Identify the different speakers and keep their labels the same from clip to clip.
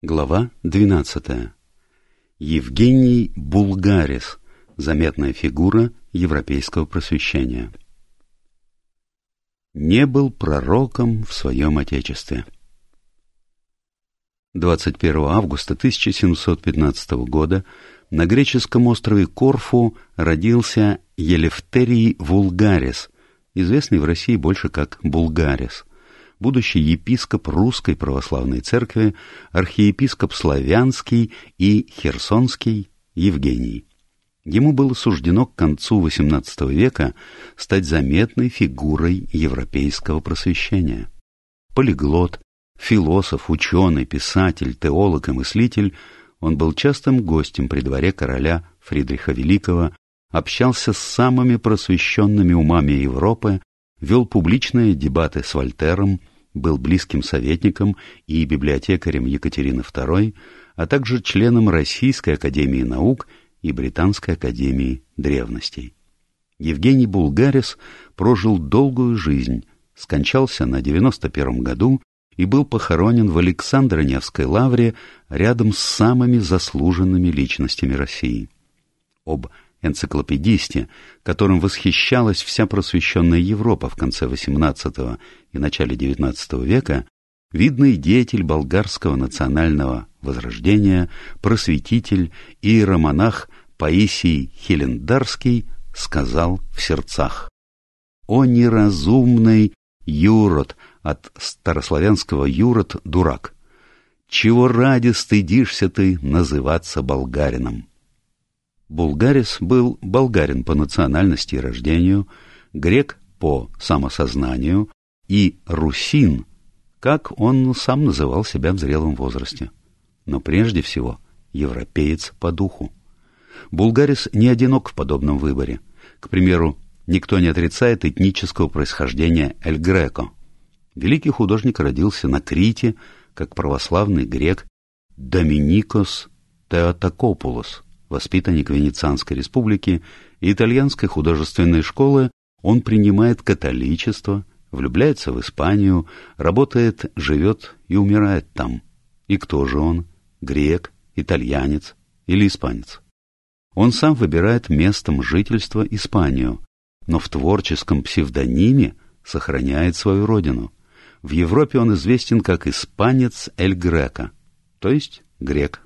Speaker 1: Глава 12. Евгений Булгарис. Заметная фигура европейского просвещения. Не был пророком в своем отечестве. 21 августа 1715 года на греческом острове Корфу родился Елефтерий Вулгарис, известный в России больше как Булгарис будущий епископ Русской Православной Церкви, архиепископ Славянский и Херсонский Евгений. Ему было суждено к концу XVIII века стать заметной фигурой европейского просвещения. Полиглот, философ, ученый, писатель, теолог и мыслитель, он был частым гостем при дворе короля Фридриха Великого, общался с самыми просвещенными умами Европы, вел публичные дебаты с Вольтером, был близким советником и библиотекарем Екатерины II, а также членом Российской академии наук и Британской академии древностей. Евгений Булгарис прожил долгую жизнь, скончался на 91 году и был похоронен в Александро-Невской лавре рядом с самыми заслуженными личностями России. Об энциклопедисте, которым восхищалась вся просвещенная Европа в конце XVIII и начале XIX века, видный деятель болгарского национального возрождения, просветитель и иеромонах Паисий Хелендарский сказал в сердцах «О неразумный юрод» от старославянского юрод – дурак. Чего ради стыдишься ты называться болгарином? Булгарис был болгарин по национальности и рождению, грек по самосознанию и русин, как он сам называл себя в зрелом возрасте. Но прежде всего европеец по духу. Булгарис не одинок в подобном выборе. К примеру, никто не отрицает этнического происхождения Эль Греко. Великий художник родился на Крите, как православный грек Доминикос Теотокопулос – воспитанник Венецианской республики и итальянской художественной школы, он принимает католичество, влюбляется в Испанию, работает, живет и умирает там. И кто же он? Грек, итальянец или испанец? Он сам выбирает местом жительства Испанию, но в творческом псевдониме сохраняет свою родину. В Европе он известен как испанец Эль Грека, то есть грек.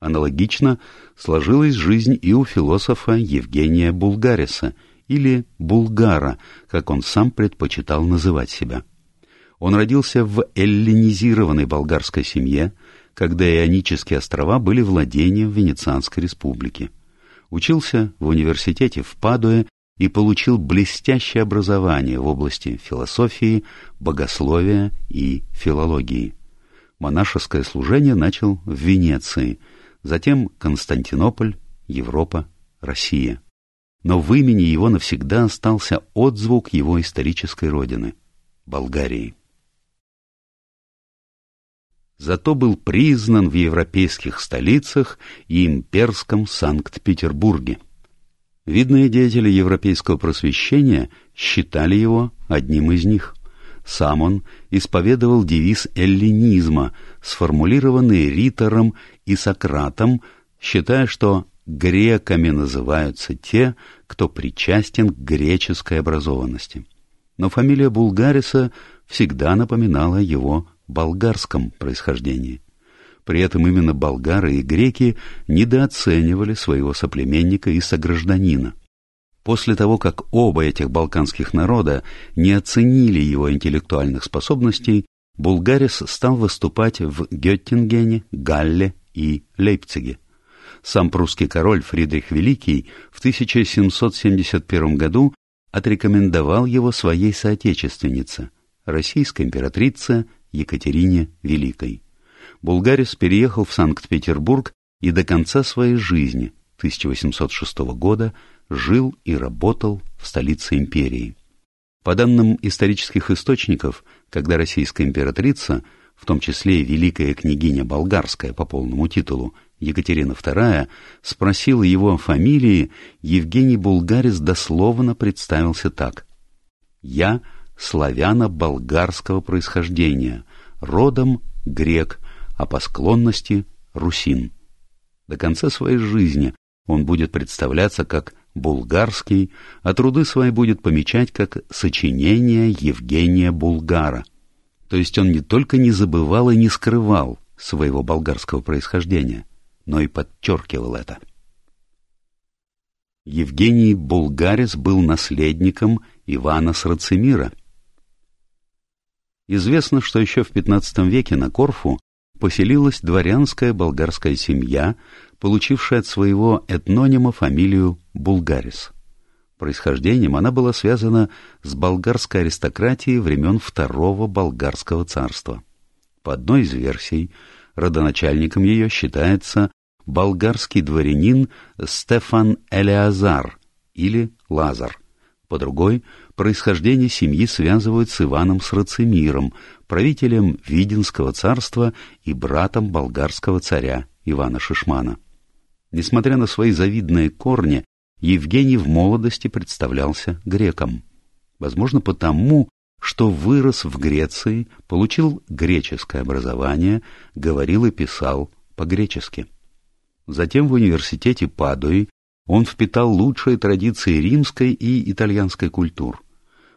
Speaker 1: Аналогично сложилась жизнь и у философа Евгения Булгариса, или Булгара, как он сам предпочитал называть себя. Он родился в эллинизированной болгарской семье, когда Ионические острова были владением Венецианской республики. Учился в университете в Падуе и получил блестящее образование в области философии, богословия и филологии. Монашеское служение начал в Венеции – затем Константинополь, Европа, Россия. Но в имени его навсегда остался отзвук его исторической родины – Болгарии. Зато был признан в европейских столицах и имперском Санкт-Петербурге. Видные деятели европейского просвещения считали его одним из них – сам он исповедовал девиз эллинизма, сформулированный Ритором и Сократом, считая, что греками называются те, кто причастен к греческой образованности. Но фамилия Булгариса всегда напоминала его болгарском происхождении. При этом именно болгары и греки недооценивали своего соплеменника и согражданина. После того, как оба этих балканских народа не оценили его интеллектуальных способностей, Булгарис стал выступать в Геттингене, Галле и Лейпциге. Сам прусский король Фридрих Великий в 1771 году отрекомендовал его своей соотечественнице, российской императрице Екатерине Великой. Булгарис переехал в Санкт-Петербург и до конца своей жизни, 1806 года, жил и работал в столице империи. По данным исторических источников, когда российская императрица, в том числе и великая княгиня болгарская по полному титулу, Екатерина II, спросила его о фамилии, Евгений Булгарис дословно представился так. «Я славяно-болгарского происхождения, родом грек, а по склонности — русин. До конца своей жизни он будет представляться как булгарский, а труды свои будет помечать как сочинение Евгения Булгара. То есть он не только не забывал и не скрывал своего болгарского происхождения, но и подчеркивал это. Евгений Булгарис был наследником Ивана Срацимира. Известно, что еще в XV веке на Корфу поселилась дворянская болгарская семья, получившая от своего этнонима фамилию Булгарис. Происхождением она была связана с болгарской аристократией времен Второго Болгарского царства. По одной из версий, родоначальником ее считается болгарский дворянин Стефан Элеазар или Лазар. По другой, происхождение семьи связывают с Иваном Срацимиром, правителем Виденского царства и братом болгарского царя Ивана Шишмана. Несмотря на свои завидные корни, Евгений в молодости представлялся греком. Возможно, потому, что вырос в Греции, получил греческое образование, говорил и писал по-гречески. Затем в университете Падуи он впитал лучшие традиции римской и итальянской культур.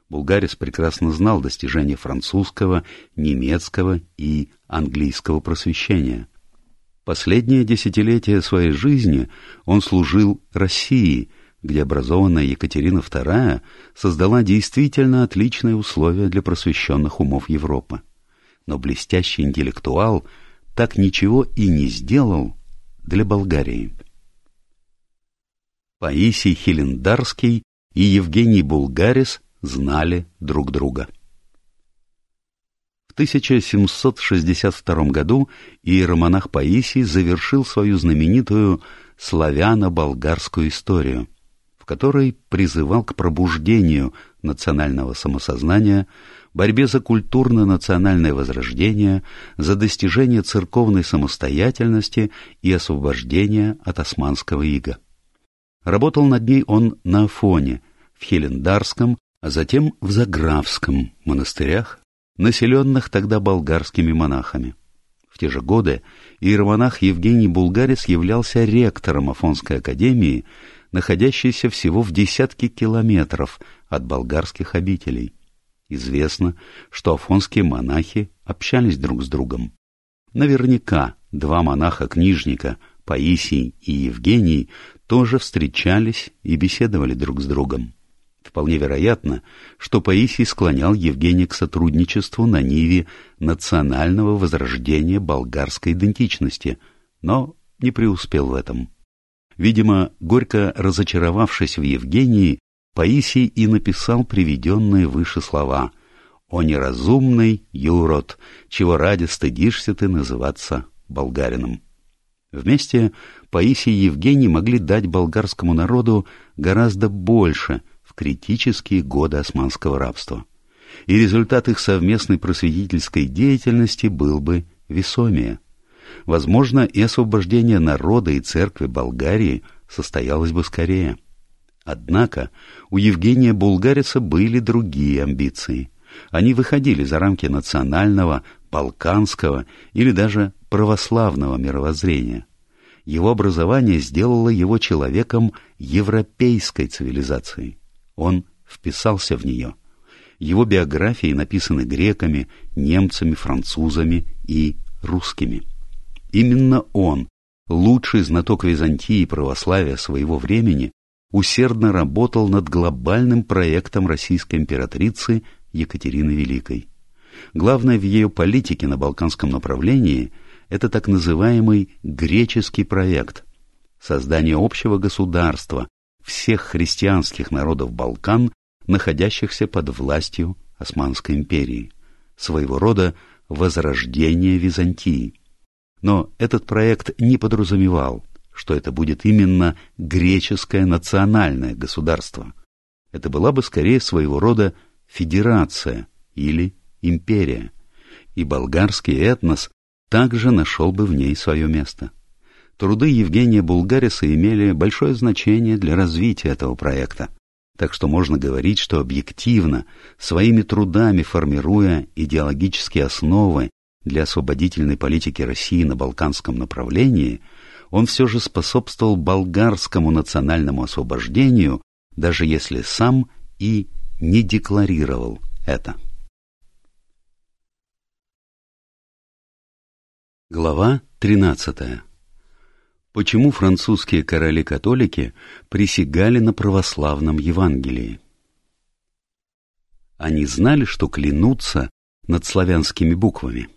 Speaker 1: Булгарис прекрасно знал достижения французского, немецкого и английского просвещения. Последнее десятилетие своей жизни он служил России, где образованная Екатерина II создала действительно отличные условия для просвещенных умов Европы. Но блестящий интеллектуал так ничего и не сделал для Болгарии. Паисий Хелендарский и Евгений Булгарис знали друг друга. В 1762 году иеромонах Паисий завершил свою знаменитую славяно-болгарскую историю, в которой призывал к пробуждению национального самосознания, борьбе за культурно-национальное возрождение, за достижение церковной самостоятельности и освобождение от османского ига. Работал над ней он на Афоне, в Хелендарском, а затем в Заграфском монастырях населенных тогда болгарскими монахами. В те же годы иеромонах Евгений Булгарис являлся ректором Афонской академии, находящейся всего в десятке километров от болгарских обителей. Известно, что афонские монахи общались друг с другом. Наверняка два монаха-книжника, Паисий и Евгений, тоже встречались и беседовали друг с другом. Вполне вероятно, что Паисий склонял Евгения к сотрудничеству на ниве национального возрождения болгарской идентичности, но не преуспел в этом. Видимо, горько разочаровавшись в Евгении, Паисий и написал приведенные выше слова «О неразумный юрод, чего ради стыдишься ты называться болгарином». Вместе Паисий и Евгений могли дать болгарскому народу гораздо больше – критические годы османского рабства. И результат их совместной просветительской деятельности был бы весомее. Возможно, и освобождение народа и церкви Болгарии состоялось бы скорее. Однако у Евгения Булгарица были другие амбиции. Они выходили за рамки национального, балканского или даже православного мировоззрения. Его образование сделало его человеком европейской цивилизации. Он вписался в нее. Его биографии написаны греками, немцами, французами и русскими. Именно он, лучший знаток Византии и православия своего времени, усердно работал над глобальным проектом российской императрицы Екатерины Великой. Главное в ее политике на балканском направлении – это так называемый греческий проект – создание общего государства, всех христианских народов Балкан, находящихся под властью Османской империи, своего рода возрождение Византии. Но этот проект не подразумевал, что это будет именно греческое национальное государство. Это была бы скорее своего рода федерация или империя, и болгарский этнос также нашел бы в ней свое место. Труды Евгения Булгариса имели большое значение для развития этого проекта. Так что можно говорить, что объективно, своими трудами формируя идеологические основы для освободительной политики России на балканском направлении, он все же способствовал болгарскому национальному освобождению, даже если сам и не декларировал это. Глава 13. Почему французские короли-католики присягали на православном Евангелии? Они знали, что клянутся над славянскими буквами.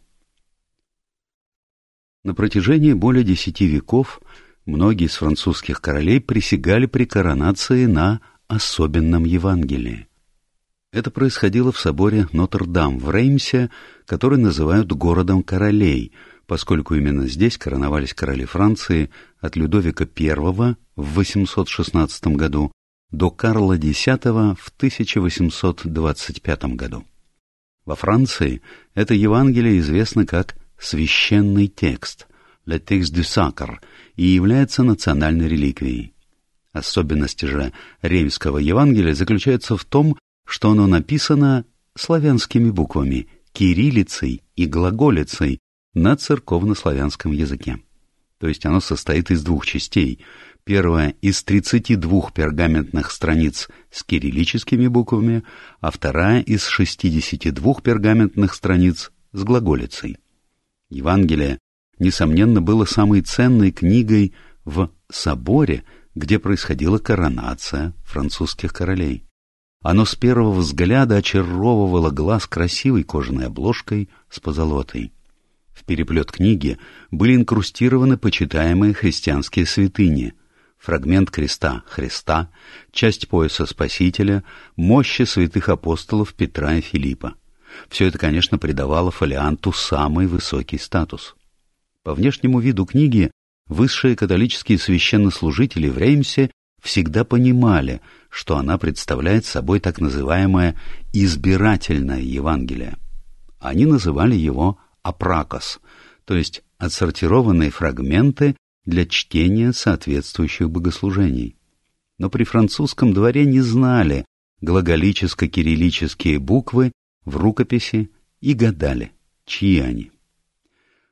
Speaker 1: На протяжении более десяти веков многие из французских королей присягали при коронации на особенном Евангелии. Это происходило в соборе Нотр-Дам в Реймсе, который называют городом королей, поскольку именно здесь короновались короли Франции от Людовика I в 816 году до Карла X в 1825 году. Во Франции это Евангелие известно как «священный текст» «le texte du sacre» и является национальной реликвией. Особенность же Реймского Евангелия заключается в том, что оно написано славянскими буквами, кириллицей и глаголицей на церковнославянском языке. То есть оно состоит из двух частей. Первая из 32 пергаментных страниц с кириллическими буквами, а вторая из 62 пергаментных страниц с глаголицей. Евангелие, несомненно, было самой ценной книгой в соборе, где происходила коронация французских королей. Оно с первого взгляда очаровывало глаз красивой кожаной обложкой с позолотой. В переплет книги были инкрустированы почитаемые христианские святыни, фрагмент креста Христа, часть пояса Спасителя, мощи святых апостолов Петра и Филиппа. Все это, конечно, придавало фолианту самый высокий статус. По внешнему виду книги высшие католические священнослужители в Реймсе всегда понимали, что она представляет собой так называемое «избирательное Евангелие». Они называли его апракос, то есть отсортированные фрагменты для чтения соответствующих богослужений. Но при французском дворе не знали глаголическо-кириллические буквы в рукописи и гадали, чьи они.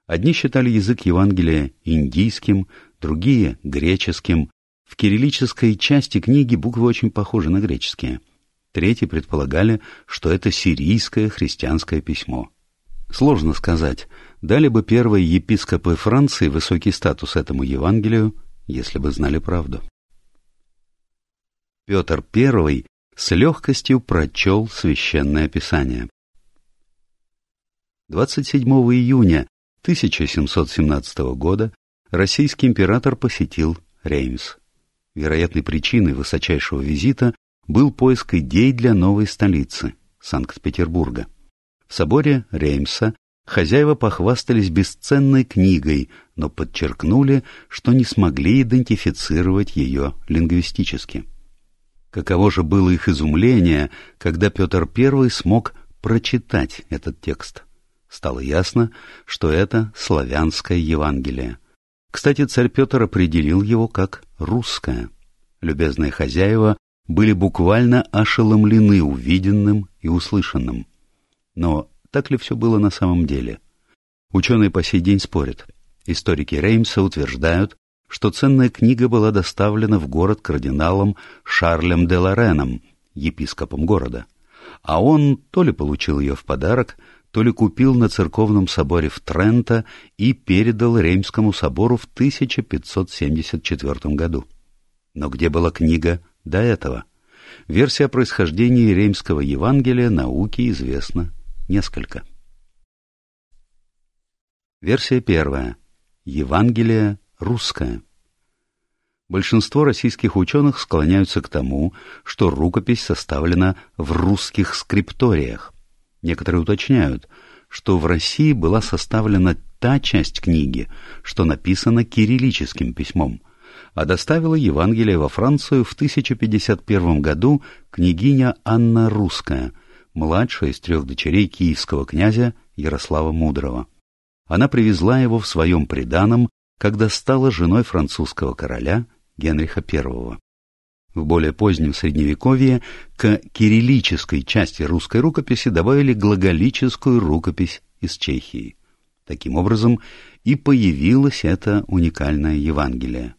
Speaker 1: Одни считали язык Евангелия индийским, другие — греческим. В кириллической части книги буквы очень похожи на греческие. Третьи предполагали, что это сирийское христианское письмо. Сложно сказать, дали бы первые епископы Франции высокий статус этому Евангелию, если бы знали правду. Петр I с легкостью прочел священное писание. 27 июня 1717 года российский император посетил Реймс. Вероятной причиной высочайшего визита был поиск идей для новой столицы – Санкт-Петербурга. В соборе Реймса хозяева похвастались бесценной книгой, но подчеркнули, что не смогли идентифицировать ее лингвистически. Каково же было их изумление, когда Петр I смог прочитать этот текст. Стало ясно, что это славянское Евангелие. Кстати, царь Петр определил его как русское. Любезные хозяева были буквально ошеломлены увиденным и услышанным. Но так ли все было на самом деле? Ученые по сей день спорят. Историки Реймса утверждают, что ценная книга была доставлена в город кардиналом Шарлем де Лореном, епископом города. А он то ли получил ее в подарок, то ли купил на церковном соборе в Тренто и передал Реймскому собору в 1574 году. Но где была книга до этого? Версия о происхождении Реймского Евангелия науке известна несколько. Версия первая. Евангелие русское. Большинство российских ученых склоняются к тому, что рукопись составлена в русских скрипториях. Некоторые уточняют, что в России была составлена та часть книги, что написана кириллическим письмом, а доставила Евангелие во Францию в 1051 году княгиня Анна Русская – младшая из трех дочерей киевского князя Ярослава Мудрого. Она привезла его в своем приданом, когда стала женой французского короля Генриха I. В более позднем Средневековье к кириллической части русской рукописи добавили глаголическую рукопись из Чехии. Таким образом, и появилось это уникальное Евангелие.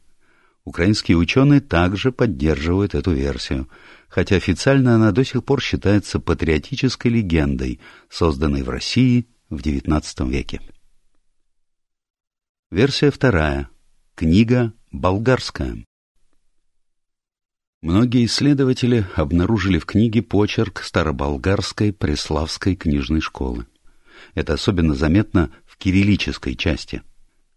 Speaker 1: Украинские ученые также поддерживают эту версию, хотя официально она до сих пор считается патриотической легендой, созданной в России в XIX веке. Версия вторая. Книга болгарская. Многие исследователи обнаружили в книге почерк староболгарской Преславской книжной школы. Это особенно заметно в кириллической части.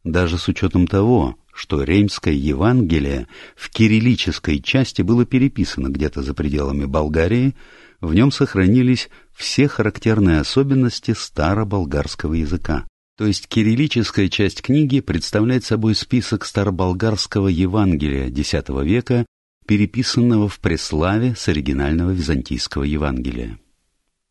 Speaker 1: Даже с учетом того, что Реймское Евангелие в кириллической части было переписано где-то за пределами Болгарии, в нем сохранились все характерные особенности староболгарского языка. То есть кириллическая часть книги представляет собой список староболгарского Евангелия X века, переписанного в Преславе с оригинального византийского Евангелия.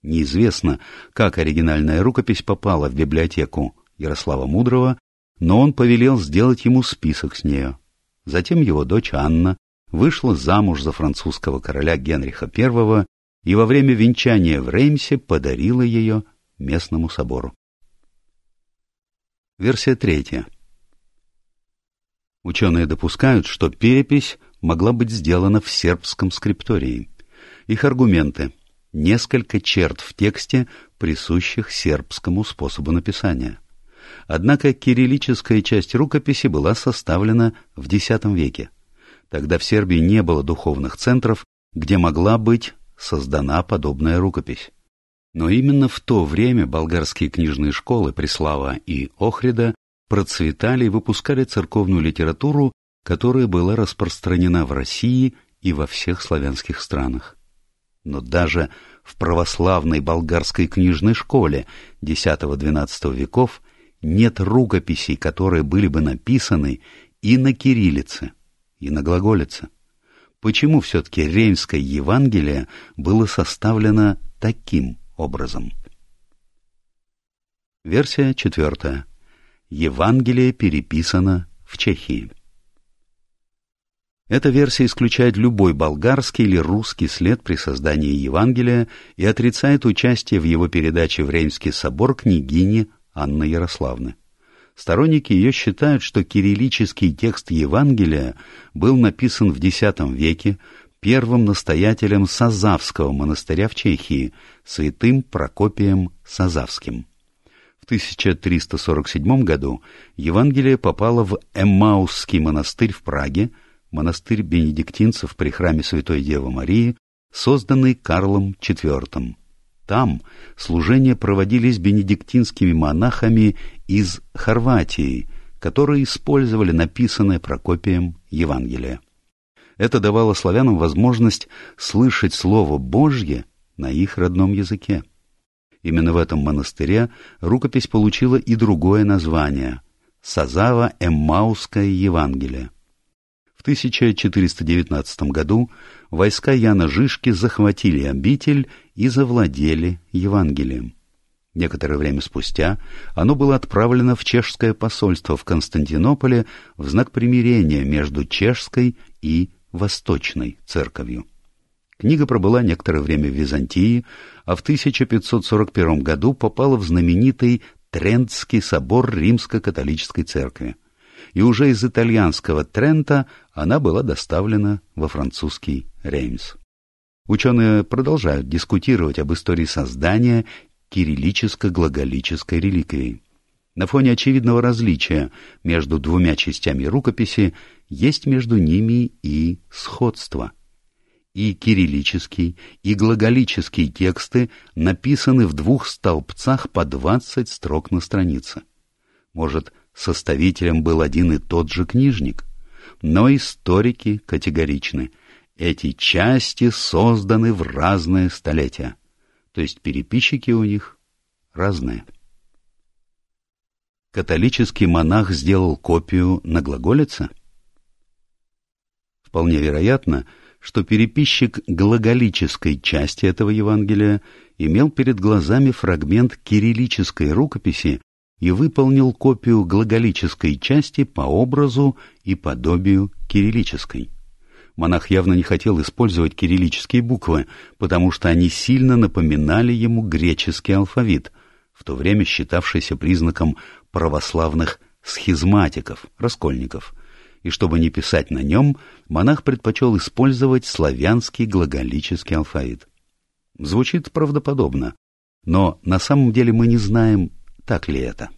Speaker 1: Неизвестно, как оригинальная рукопись попала в библиотеку Ярослава Мудрого, но он повелел сделать ему список с нею. Затем его дочь Анна вышла замуж за французского короля Генриха I и во время венчания в Реймсе подарила ее местному собору. Версия третья. Ученые допускают, что перепись могла быть сделана в сербском скриптории. Их аргументы – несколько черт в тексте, присущих сербскому способу написания – Однако кириллическая часть рукописи была составлена в X веке. Тогда в Сербии не было духовных центров, где могла быть создана подобная рукопись. Но именно в то время болгарские книжные школы Преслава и Охрида процветали и выпускали церковную литературу, которая была распространена в России и во всех славянских странах. Но даже в православной болгарской книжной школе X-XII веков нет рукописей, которые были бы написаны и на кириллице, и на глаголице. Почему все-таки Реймское Евангелие было составлено таким образом? Версия четвертая. Евангелие переписано в Чехии. Эта версия исключает любой болгарский или русский след при создании Евангелия и отрицает участие в его передаче в Реймский собор княгини Анны Ярославны. Сторонники ее считают, что кириллический текст Евангелия был написан в X веке первым настоятелем Сазавского монастыря в Чехии, святым Прокопием Сазавским. В 1347 году Евангелие попало в Эммаусский монастырь в Праге, монастырь бенедиктинцев при храме Святой Девы Марии, созданный Карлом IV. Там служения проводились бенедиктинскими монахами из Хорватии, которые использовали написанное Прокопием Евангелие. Это давало славянам возможность слышать Слово Божье на их родном языке. Именно в этом монастыре рукопись получила и другое название – Сазава Эммауское Евангелие. 1419 году войска Яна Жишки захватили обитель и завладели Евангелием. Некоторое время спустя оно было отправлено в чешское посольство в Константинополе в знак примирения между чешской и восточной церковью. Книга пробыла некоторое время в Византии, а в 1541 году попала в знаменитый Трентский собор Римско-католической церкви и уже из итальянского Трента она была доставлена во французский Реймс. Ученые продолжают дискутировать об истории создания кириллическо-глаголической реликвии. На фоне очевидного различия между двумя частями рукописи есть между ними и сходство. И кириллический, и глаголический тексты написаны в двух столбцах по двадцать строк на странице. Может, составителем был один и тот же книжник. Но историки категоричны. Эти части созданы в разные столетия. То есть переписчики у них разные. Католический монах сделал копию на глаголице? Вполне вероятно, что переписчик глаголической части этого Евангелия имел перед глазами фрагмент кириллической рукописи, и выполнил копию глаголической части по образу и подобию кириллической. Монах явно не хотел использовать кириллические буквы, потому что они сильно напоминали ему греческий алфавит, в то время считавшийся признаком православных схизматиков, раскольников, и чтобы не писать на нем, монах предпочел использовать славянский глаголический алфавит. Звучит правдоподобно, но на самом деле мы не знаем, так ли это.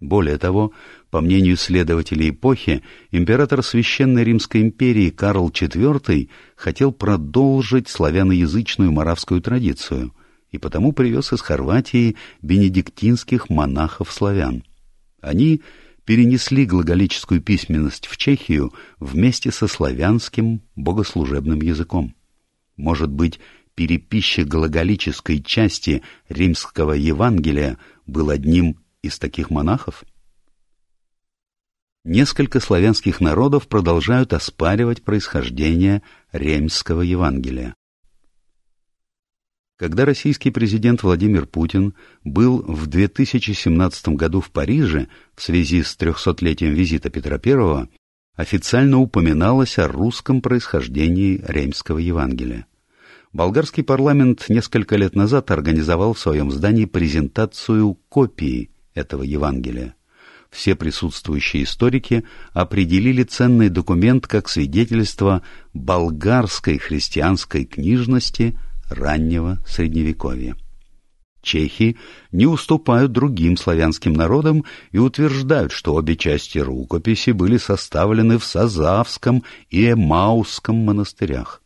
Speaker 1: Более того, по мнению исследователей эпохи, император Священной Римской империи Карл IV хотел продолжить славяноязычную моравскую традицию и потому привез из Хорватии бенедиктинских монахов-славян. Они перенесли глаголическую письменность в Чехию вместе со славянским богослужебным языком. Может быть, переписчик глаголической части римского Евангелия был одним из таких монахов? Несколько славянских народов продолжают оспаривать происхождение ремского Евангелия. Когда российский президент Владимир Путин был в 2017 году в Париже в связи с 300-летием визита Петра I, официально упоминалось о русском происхождении ремского Евангелия. Болгарский парламент несколько лет назад организовал в своем здании презентацию копии этого Евангелия. Все присутствующие историки определили ценный документ как свидетельство болгарской христианской книжности раннего Средневековья. Чехи не уступают другим славянским народам и утверждают, что обе части рукописи были составлены в Сазавском и Эмаусском монастырях.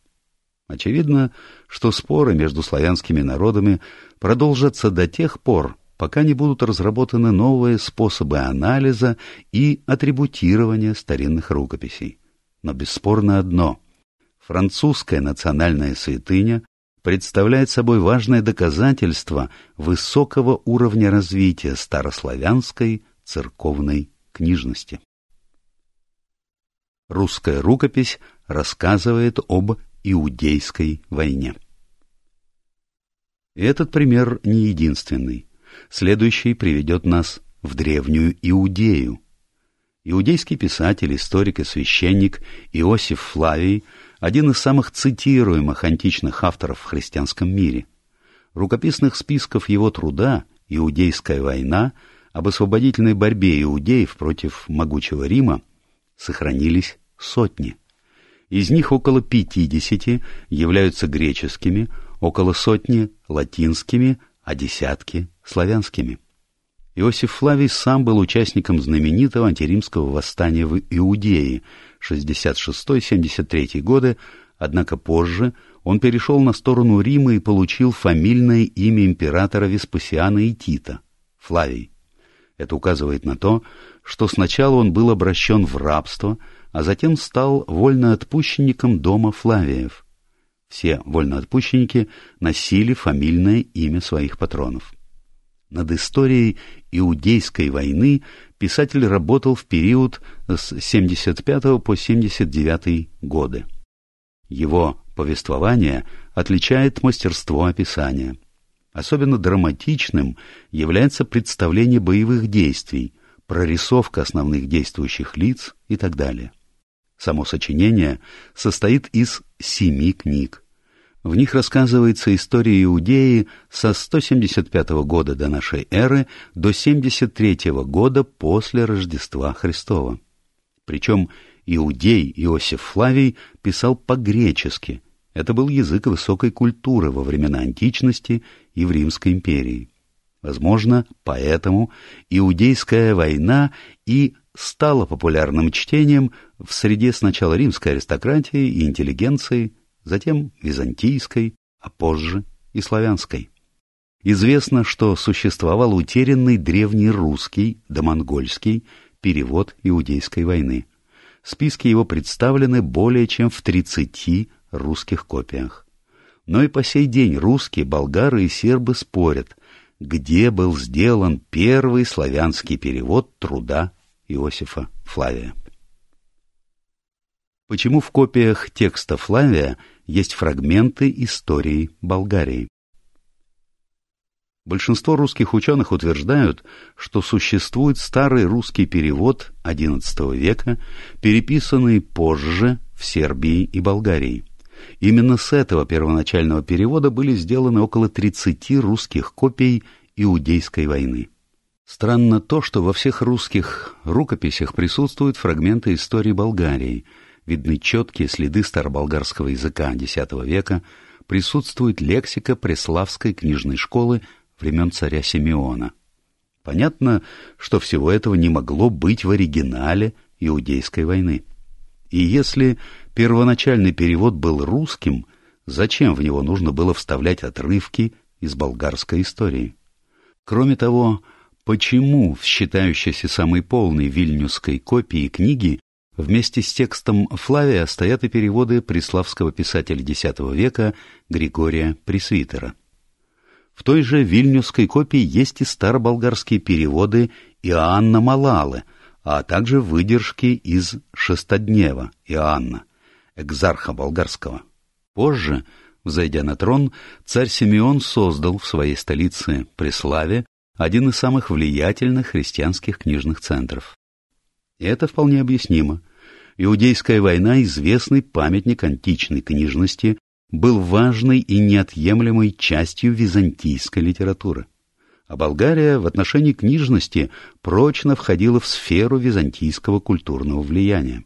Speaker 1: Очевидно, что споры между славянскими народами продолжатся до тех пор, пока не будут разработаны новые способы анализа и атрибутирования старинных рукописей. Но бесспорно одно – французская национальная святыня представляет собой важное доказательство высокого уровня развития старославянской церковной книжности. Русская рукопись рассказывает об Иудейской войне. И этот пример не единственный. Следующий приведет нас в древнюю Иудею. Иудейский писатель, историк и священник Иосиф Флавий – один из самых цитируемых античных авторов в христианском мире. Рукописных списков его труда «Иудейская война» об освободительной борьбе иудеев против могучего Рима сохранились сотни. Из них около пятидесяти являются греческими, около сотни — латинскими, а десятки — славянскими. Иосиф Флавий сам был участником знаменитого антиримского восстания в Иудее 66-73 годы, однако позже он перешел на сторону Рима и получил фамильное имя императора Веспасиана и Тита – Флавий. Это указывает на то, что сначала он был обращен в рабство, а затем стал вольноотпущенником дома Флавиев. Все вольноотпущенники носили фамильное имя своих патронов. Над историей Иудейской войны писатель работал в период с 75 по 79 годы. Его повествование отличает мастерство описания. Особенно драматичным является представление боевых действий, прорисовка основных действующих лиц и так далее. Само сочинение состоит из семи книг. В них рассказывается история Иудеи со 175 года до нашей эры до 73 года после Рождества Христова. Причем иудей Иосиф Флавий писал по-гречески. Это был язык высокой культуры во времена античности и в Римской империи. Возможно, поэтому иудейская война и стала популярным чтением в среде сначала римской аристократии и интеллигенции, затем византийской, а позже и славянской. Известно, что существовал утерянный древний русский, домонгольский перевод Иудейской войны. Списки его представлены более чем в 30 русских копиях. Но и по сей день русские, болгары и сербы спорят, где был сделан первый славянский перевод труда Иосифа Флавия. Почему в копиях текста Флавия есть фрагменты истории Болгарии. Большинство русских ученых утверждают, что существует старый русский перевод XI века, переписанный позже в Сербии и Болгарии. Именно с этого первоначального перевода были сделаны около 30 русских копий Иудейской войны. Странно то, что во всех русских рукописях присутствуют фрагменты истории Болгарии, видны четкие следы староболгарского языка X века, присутствует лексика Преславской книжной школы времен царя Симеона. Понятно, что всего этого не могло быть в оригинале Иудейской войны. И если первоначальный перевод был русским, зачем в него нужно было вставлять отрывки из болгарской истории? Кроме того, почему в считающейся самой полной вильнюсской копии книги вместе с текстом Флавия стоят и переводы преславского писателя X века Григория Пресвитера? В той же вильнюсской копии есть и староболгарские переводы Иоанна Малалы, а также выдержки из «Шестоднева» Иоанна, экзарха болгарского. Позже, взойдя на трон, царь Симеон создал в своей столице Преславе один из самых влиятельных христианских книжных центров. И это вполне объяснимо. Иудейская война — известный памятник античной книжности, был важной и неотъемлемой частью византийской литературы. А Болгария в отношении книжности прочно входила в сферу византийского культурного влияния.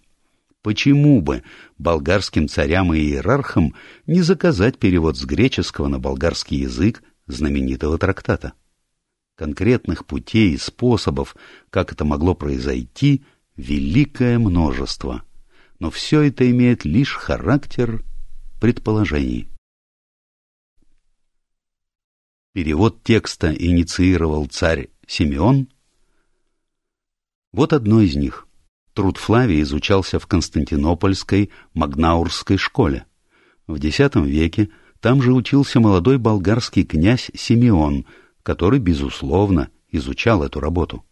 Speaker 1: Почему бы болгарским царям и иерархам не заказать перевод с греческого на болгарский язык знаменитого трактата? Конкретных путей и способов, как это могло произойти, великое множество. Но все это имеет лишь характер предположений. Перевод текста инициировал царь Симеон. Вот одно из них. Труд Флавия изучался в Константинопольской Магнаурской школе. В X веке там же учился молодой болгарский князь Симеон, который, безусловно, изучал эту работу.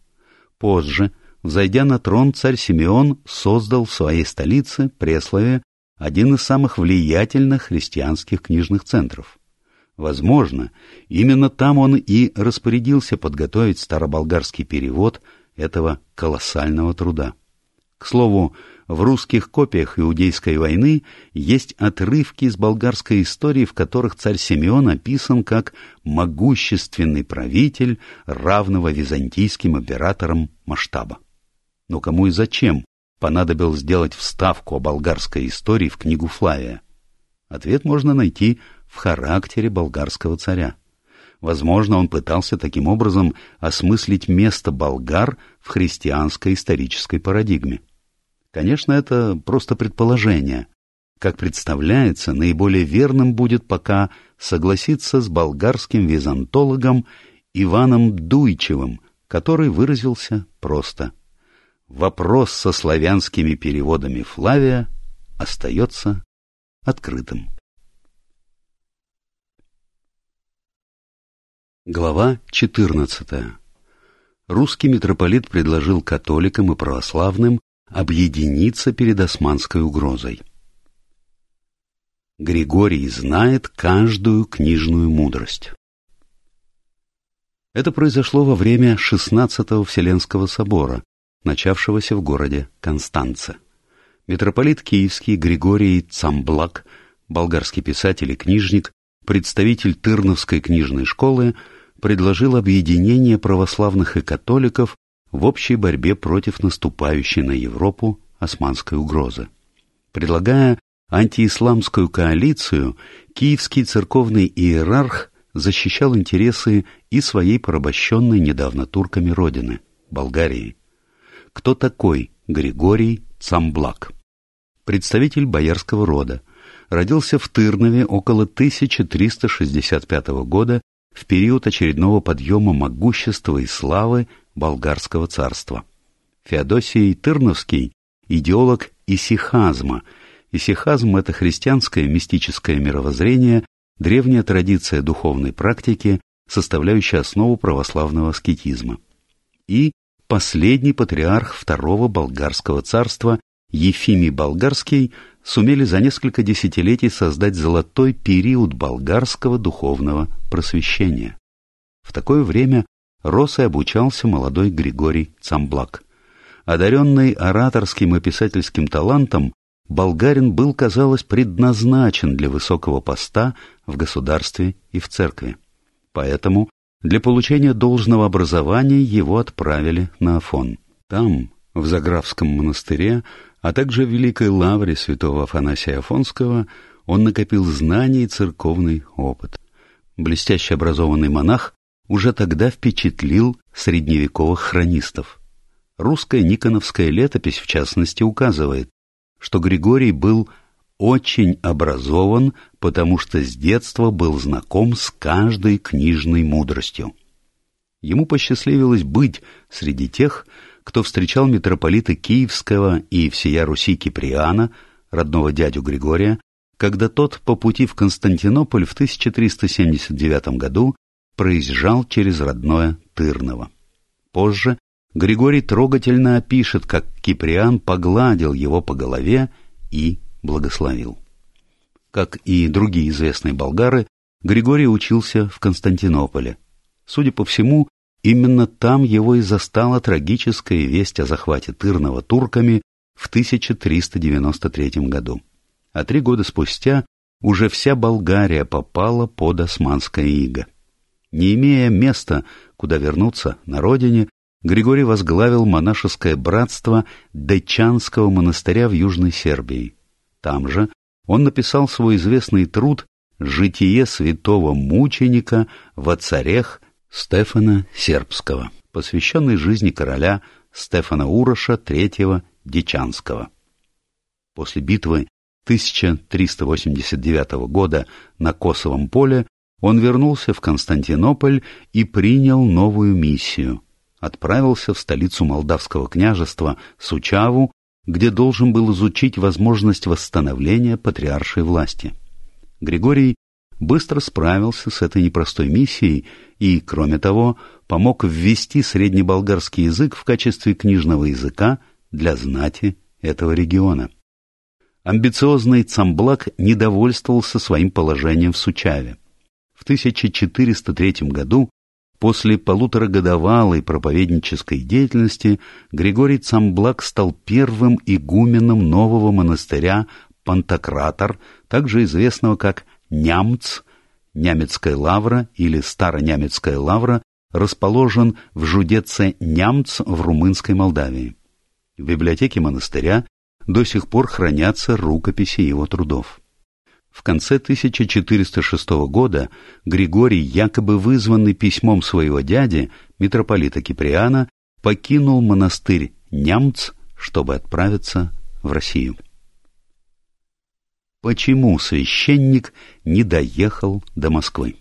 Speaker 1: Позже, взойдя на трон, царь Симеон создал в своей столице, Преслове, один из самых влиятельных христианских книжных центров. Возможно, именно там он и распорядился подготовить староболгарский перевод этого колоссального труда. К слову, в русских копиях Иудейской войны есть отрывки из болгарской истории, в которых царь Симеон описан как могущественный правитель, равного византийским императорам масштаба. Но кому и зачем понадобилось сделать вставку о болгарской истории в книгу Флавия? Ответ можно найти в характере болгарского царя. Возможно, он пытался таким образом осмыслить место болгар в христианской исторической парадигме. Конечно, это просто предположение. Как представляется, наиболее верным будет пока согласиться с болгарским византологом Иваном Дуйчевым, который выразился просто. Вопрос со славянскими переводами Флавия остается открытым. Глава 14. Русский митрополит предложил католикам и православным объединиться перед османской угрозой. Григорий знает каждую книжную мудрость. Это произошло во время XVI Вселенского собора, начавшегося в городе Констанце. Митрополит Киевский Григорий Цамблак, болгарский писатель и книжник, представитель Тырновской книжной школы, предложил объединение православных и католиков в общей борьбе против наступающей на Европу османской угрозы. Предлагая антиисламскую коалицию, киевский церковный иерарх защищал интересы и своей порабощенной недавно турками родины, Болгарии. Кто такой Григорий Цамблак? Представитель боярского рода. Родился в Тырнове около 1365 года в период очередного подъема могущества и славы болгарского царства. Феодосий Тырновский – идеолог исихазма. Исихазм – это христианское мистическое мировоззрение, древняя традиция духовной практики, составляющая основу православного аскетизма. И последний патриарх второго болгарского царства Ефимий Болгарский сумели за несколько десятилетий создать золотой период болгарского духовного просвещения. В такое время рос и обучался молодой Григорий Цамблак. Одаренный ораторским и писательским талантом, болгарин был, казалось, предназначен для высокого поста в государстве и в церкви. Поэтому Для получения должного образования его отправили на Афон. Там, в Заграфском монастыре, а также в Великой Лавре святого Афанасия Афонского, он накопил знания и церковный опыт. Блестяще образованный монах уже тогда впечатлил средневековых хронистов. Русская Никоновская летопись, в частности, указывает, что Григорий был очень образован, потому что с детства был знаком с каждой книжной мудростью. Ему посчастливилось быть среди тех, кто встречал митрополита Киевского и всея Руси Киприана, родного дядю Григория, когда тот по пути в Константинополь в 1379 году проезжал через родное Тырново. Позже Григорий трогательно опишет, как Киприан погладил его по голове и благословил. Как и другие известные болгары, Григорий учился в Константинополе. Судя по всему, именно там его и застала трагическая весть о захвате Тырного турками в 1393 году. А три года спустя уже вся Болгария попала под османское иго. Не имея места, куда вернуться на родине, Григорий возглавил монашеское братство Дечанского монастыря в Южной Сербии. Там же он написал свой известный труд «Житие святого мученика во царех Стефана Сербского», посвященный жизни короля Стефана Уроша III Дичанского. После битвы 1389 года на Косовом поле он вернулся в Константинополь и принял новую миссию. Отправился в столицу Молдавского княжества Сучаву где должен был изучить возможность восстановления патриаршей власти. Григорий быстро справился с этой непростой миссией и, кроме того, помог ввести среднеболгарский язык в качестве книжного языка для знати этого региона. Амбициозный Цамблак недовольствовался своим положением в Сучаве. В 1403 году После полуторагодовалой проповеднической деятельности Григорий Цамблак стал первым игуменом нового монастыря Пантократор, также известного как Нямц, Нямецкая лавра или Старонямецкая лавра, расположен в Жудеце Нямц в румынской Молдавии. В библиотеке монастыря до сих пор хранятся рукописи его трудов. В конце 1406 года Григорий, якобы вызванный письмом своего дяди, митрополита Киприана, покинул монастырь Нямц, чтобы отправиться в Россию. Почему священник не доехал до Москвы?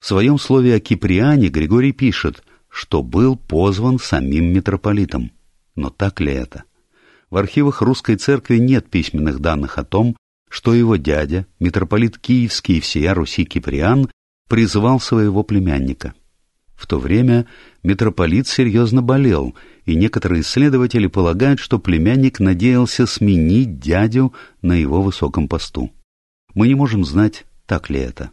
Speaker 1: В своем слове о Киприане Григорий пишет, что был позван самим митрополитом. Но так ли это? В архивах русской церкви нет письменных данных о том, что его дядя, митрополит Киевский и всея Руси Киприан, призвал своего племянника. В то время митрополит серьезно болел, и некоторые исследователи полагают, что племянник надеялся сменить дядю на его высоком посту. Мы не можем знать, так ли это.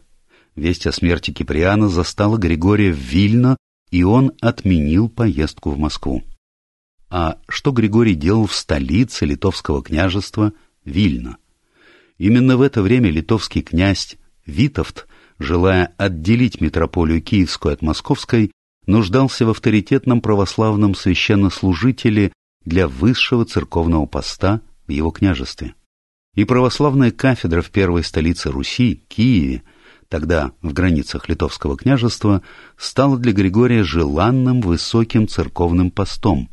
Speaker 1: Весть о смерти Киприана застала Григория в Вильно, и он отменил поездку в Москву. А что Григорий делал в столице литовского княжества Вильно? Именно в это время литовский князь Витовт, желая отделить митрополию Киевскую от Московской, нуждался в авторитетном православном священнослужителе для высшего церковного поста в его княжестве. И православная кафедра в первой столице Руси, Киеве, тогда в границах Литовского княжества, стала для Григория желанным высоким церковным постом,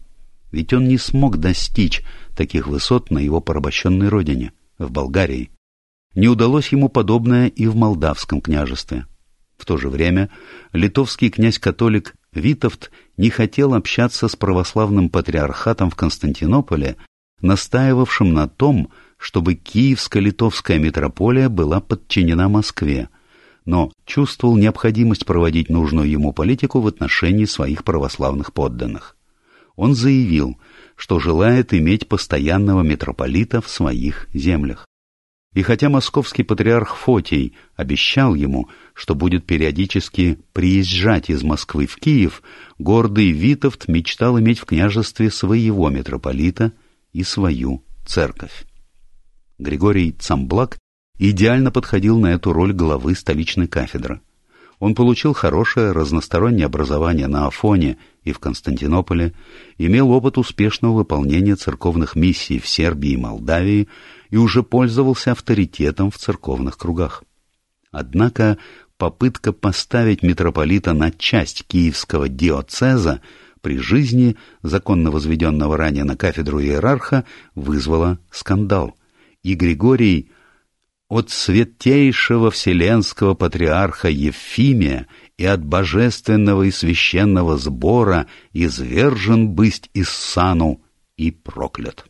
Speaker 1: ведь он не смог достичь таких высот на его порабощенной родине, в Болгарии. Не удалось ему подобное и в Молдавском княжестве. В то же время литовский князь-католик Витовт не хотел общаться с православным патриархатом в Константинополе, настаивавшим на том, чтобы Киевско-литовская митрополия была подчинена Москве, но чувствовал необходимость проводить нужную ему политику в отношении своих православных подданных. Он заявил, что желает иметь постоянного митрополита в своих землях. И хотя московский патриарх Фотий обещал ему, что будет периодически приезжать из Москвы в Киев, гордый Витовт мечтал иметь в княжестве своего митрополита и свою церковь. Григорий Цамблак идеально подходил на эту роль главы столичной кафедры. Он получил хорошее разностороннее образование на Афоне и в Константинополе, имел опыт успешного выполнения церковных миссий в Сербии и Молдавии и уже пользовался авторитетом в церковных кругах. Однако попытка поставить митрополита на часть киевского диоцеза при жизни, законно возведенного ранее на кафедру иерарха, вызвала скандал. И Григорий от святейшего вселенского патриарха Ефимия и от божественного и священного сбора извержен бысть из сану и проклят.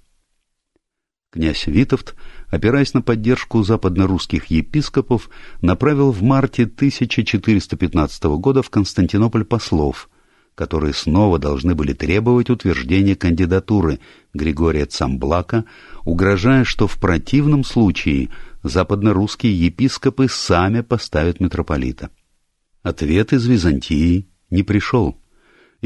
Speaker 1: Князь Витовт, опираясь на поддержку западнорусских епископов, направил в марте 1415 года в Константинополь послов, которые снова должны были требовать утверждения кандидатуры Григория Цамблака, угрожая, что в противном случае западнорусские епископы сами поставят митрополита. Ответ из Византии не пришел,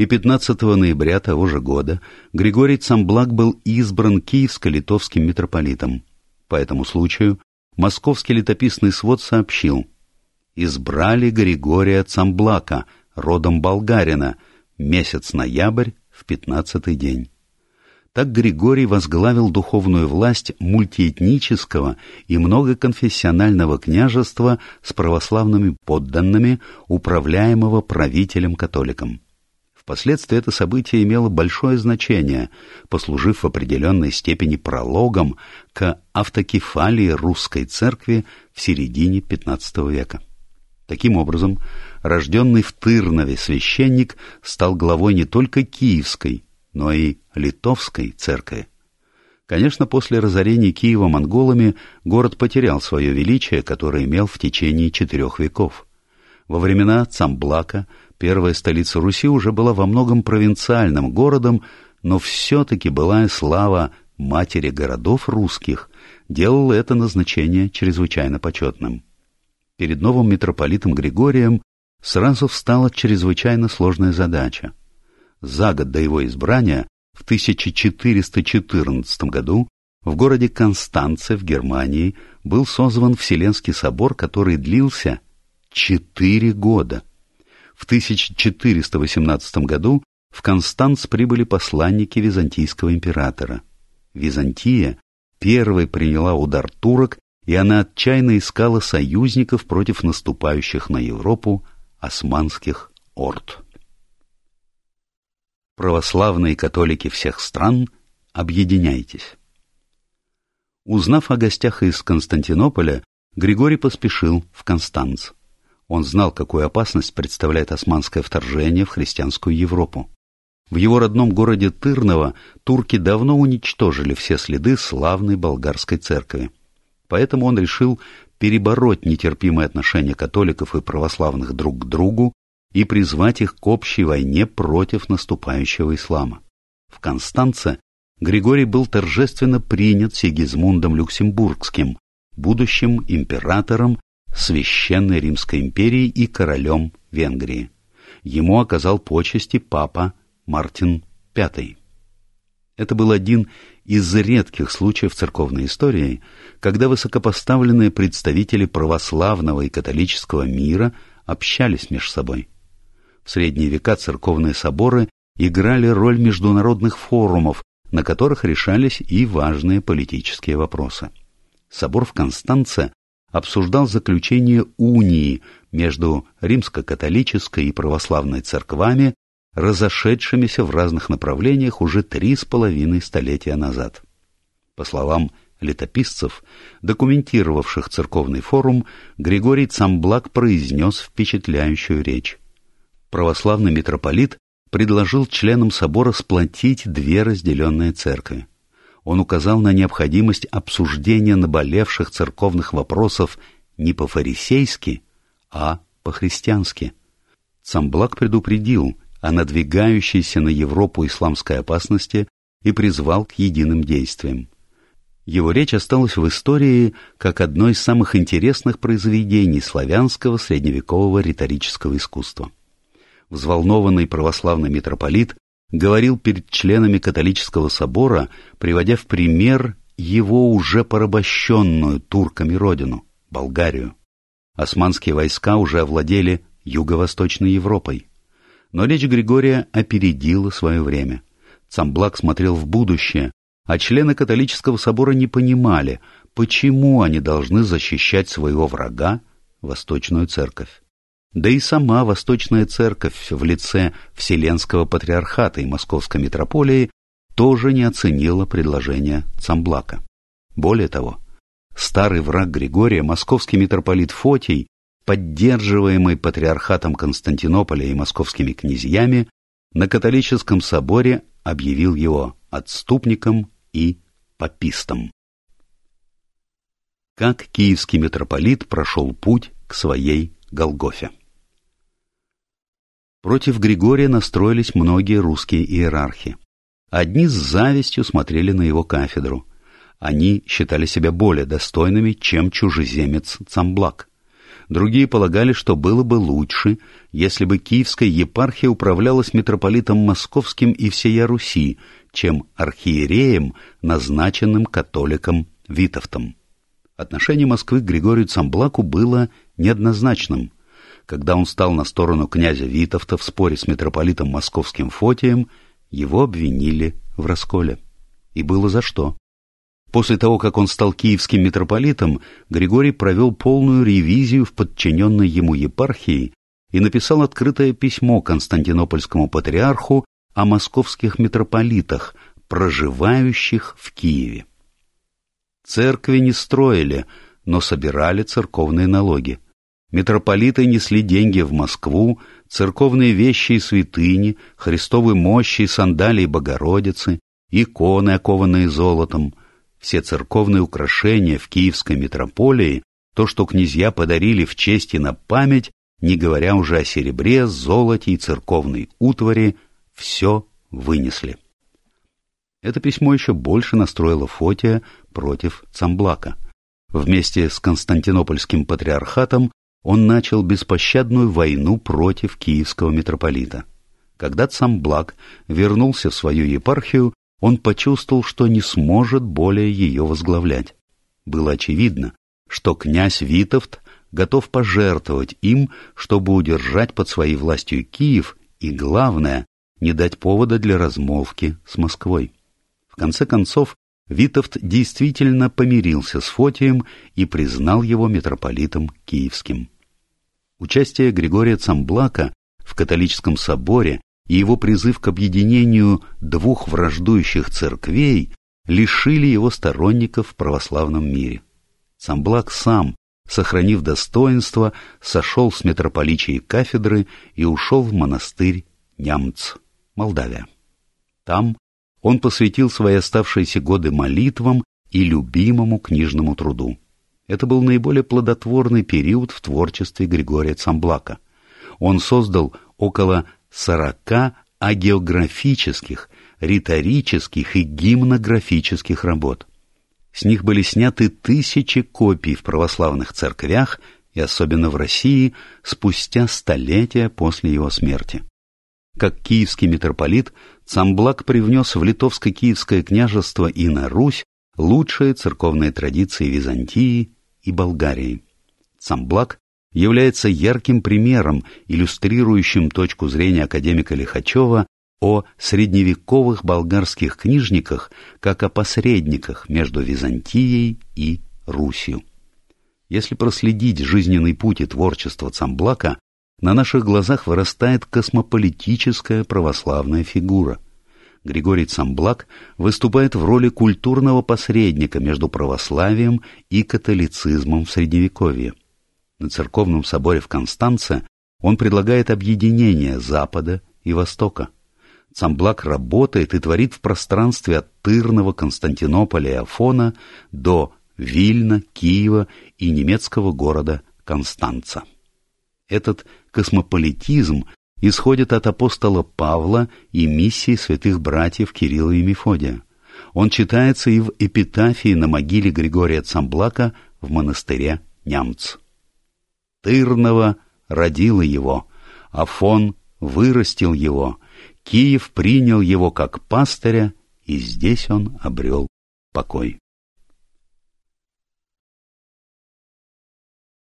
Speaker 1: и 15 ноября того же года Григорий Цамблак был избран киевско-литовским митрополитом. По этому случаю московский летописный свод сообщил «Избрали Григория Цамблака, родом болгарина, месяц ноябрь в пятнадцатый день». Так Григорий возглавил духовную власть мультиэтнического и многоконфессионального княжества с православными подданными, управляемого правителем-католиком. Впоследствии это событие имело большое значение, послужив в определенной степени прологом к автокефалии русской церкви в середине XV века. Таким образом, рожденный в Тырнове священник стал главой не только Киевской, но и Литовской церкви. Конечно, после разорения Киева монголами город потерял свое величие, которое имел в течение четырех веков. Во времена Цамблака первая столица Руси уже была во многом провинциальным городом, но все-таки былая слава матери городов русских делала это назначение чрезвычайно почетным. Перед новым митрополитом Григорием сразу встала чрезвычайно сложная задача за год до его избрания, в 1414 году, в городе Констанце в Германии был созван Вселенский собор, который длился четыре года. В 1418 году в Констанц прибыли посланники византийского императора. Византия первой приняла удар турок, и она отчаянно искала союзников против наступающих на Европу османских орд православные католики всех стран, объединяйтесь. Узнав о гостях из Константинополя, Григорий поспешил в Констанц. Он знал, какую опасность представляет османское вторжение в христианскую Европу. В его родном городе Тырново турки давно уничтожили все следы славной болгарской церкви. Поэтому он решил перебороть нетерпимое отношение католиков и православных друг к другу и призвать их к общей войне против наступающего ислама. В Констанце Григорий был торжественно принят Сигизмундом Люксембургским, будущим императором Священной Римской империи и королем Венгрии. Ему оказал почести папа Мартин V. Это был один из редких случаев церковной истории, когда высокопоставленные представители православного и католического мира общались между собой. В средние века церковные соборы играли роль международных форумов, на которых решались и важные политические вопросы. Собор в Констанце обсуждал заключение унии между римско-католической и православной церквами, разошедшимися в разных направлениях уже три с половиной столетия назад. По словам летописцев, документировавших церковный форум, Григорий Цамблак произнес впечатляющую речь православный митрополит предложил членам собора сплотить две разделенные церкви. Он указал на необходимость обсуждения наболевших церковных вопросов не по-фарисейски, а по-христиански. Цамблак предупредил о надвигающейся на Европу исламской опасности и призвал к единым действиям. Его речь осталась в истории как одно из самых интересных произведений славянского средневекового риторического искусства взволнованный православный митрополит говорил перед членами католического собора, приводя в пример его уже порабощенную турками родину, Болгарию. Османские войска уже овладели Юго-Восточной Европой. Но речь Григория опередила свое время. Цамблак смотрел в будущее, а члены католического собора не понимали, почему они должны защищать своего врага, Восточную Церковь. Да и сама Восточная Церковь в лице Вселенского Патриархата и Московской Митрополии тоже не оценила предложение Цамблака. Более того, старый враг Григория, московский митрополит Фотий, поддерживаемый патриархатом Константинополя и московскими князьями, на католическом соборе объявил его отступником и папистом. Как киевский митрополит прошел путь к своей Голгофе. Против Григория настроились многие русские иерархи. Одни с завистью смотрели на его кафедру. Они считали себя более достойными, чем чужеземец Цамблак. Другие полагали, что было бы лучше, если бы Киевская епархия управлялась митрополитом Московским и всея Руси, чем архиереем, назначенным католиком Витовтом. Отношение Москвы к Григорию Цамблаку было неоднозначным. Когда он стал на сторону князя Витовта в споре с митрополитом Московским Фотием, его обвинили в расколе. И было за что. После того, как он стал киевским митрополитом, Григорий провел полную ревизию в подчиненной ему епархии и написал открытое письмо Константинопольскому патриарху о московских митрополитах, проживающих в Киеве. Церкви не строили, но собирали церковные налоги. Митрополиты несли деньги в Москву, церковные вещи и святыни, христовые мощи и сандалии Богородицы, иконы, окованные золотом, все церковные украшения в Киевской митрополии, то, что князья подарили в честь и на память, не говоря уже о серебре, золоте и церковной утвари, все вынесли. Это письмо еще больше настроило Фотия против Цамблака. Вместе с Константинопольским патриархатом он начал беспощадную войну против киевского митрополита. Когда Цамблак вернулся в свою епархию, он почувствовал, что не сможет более ее возглавлять. Было очевидно, что князь Витовт готов пожертвовать им, чтобы удержать под своей властью Киев и, главное, не дать повода для размолвки с Москвой. В конце концов, Витовт действительно помирился с Фотием и признал его митрополитом киевским. Участие Григория Цамблака в католическом соборе и его призыв к объединению двух враждующих церквей лишили его сторонников в православном мире. Самблак сам, сохранив достоинство, сошел с митрополичьей кафедры и ушел в монастырь Нямц, Молдавия. Там он посвятил свои оставшиеся годы молитвам и любимому книжному труду. Это был наиболее плодотворный период в творчестве Григория Цамблака. Он создал около сорока агеографических, риторических и гимнографических работ. С них были сняты тысячи копий в православных церквях и особенно в России спустя столетия после его смерти. Как киевский митрополит, Цамблак привнес в Литовско-Киевское княжество и на Русь лучшие церковные традиции Византии и Болгарии. Цамблак является ярким примером, иллюстрирующим точку зрения академика Лихачева о средневековых болгарских книжниках как о посредниках между Византией и Русью. Если проследить жизненный путь и творчество Цамблака, на наших глазах вырастает космополитическая православная фигура. Григорий Цамблак выступает в роли культурного посредника между православием и католицизмом в Средневековье. На церковном соборе в Констанце он предлагает объединение Запада и Востока. Цамблак работает и творит в пространстве от Тырного, Константинополя и Афона до Вильна, Киева и немецкого города Констанца. Этот космополитизм исходит от апостола Павла и миссии святых братьев Кирилла и Мефодия. Он читается и в эпитафии на могиле Григория Цамблака в монастыре Нямц. Тырного родила его, Афон вырастил его, Киев принял его как пастыря, и здесь он обрел покой.